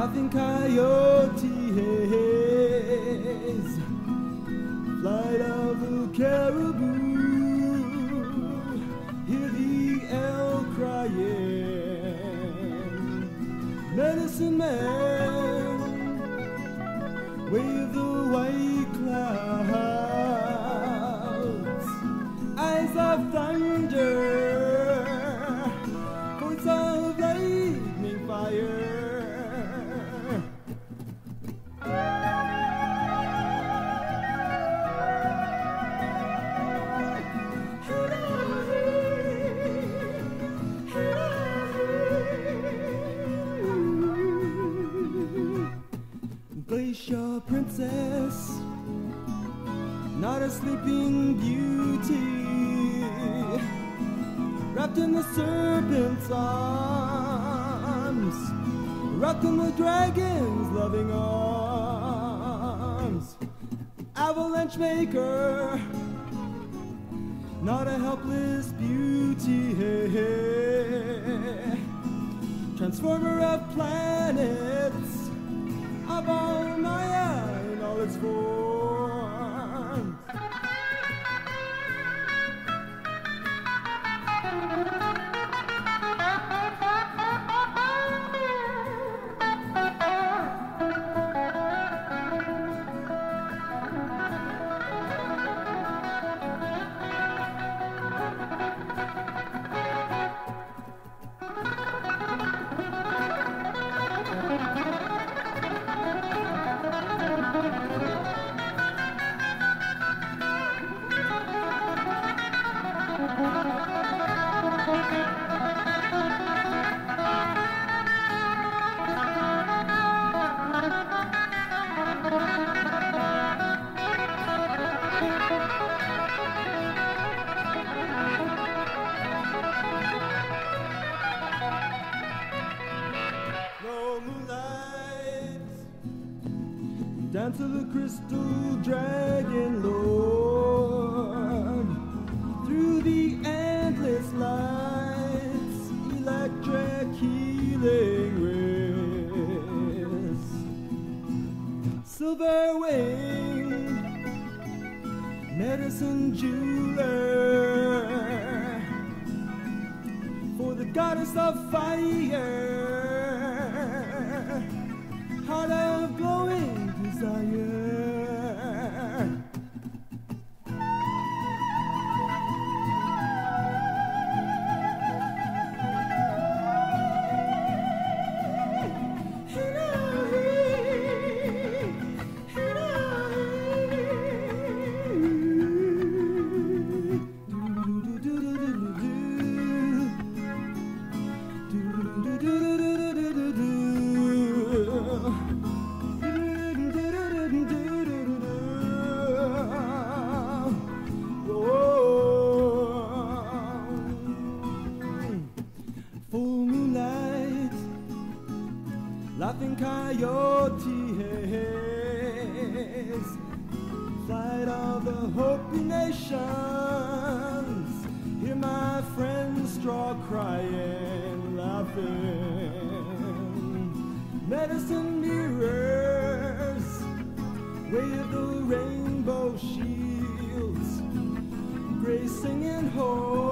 laughing coyotes, flight of the caribou, hear the elk crying, medicine man, wave the white clouds, eyes of thunder, Glacier princess, not a sleeping beauty, wrapped in the serpent's arms, wrapped in the dragon's loving arms. Avalanche maker, not a helpless beauty. hey, Transformer of planets all Maya in all its forms. Dance of the crystal dragon lord the endless lights, electric healing rays, silver wing, medicine jeweler. For the goddess of fire, Oh. laughing coyotes, flight of the Hopi nations. Hear my friends straw crying, laughing. Medicine mirrors, wave the rainbow shields. I can still